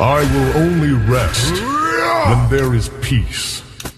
I will only rest when there is peace.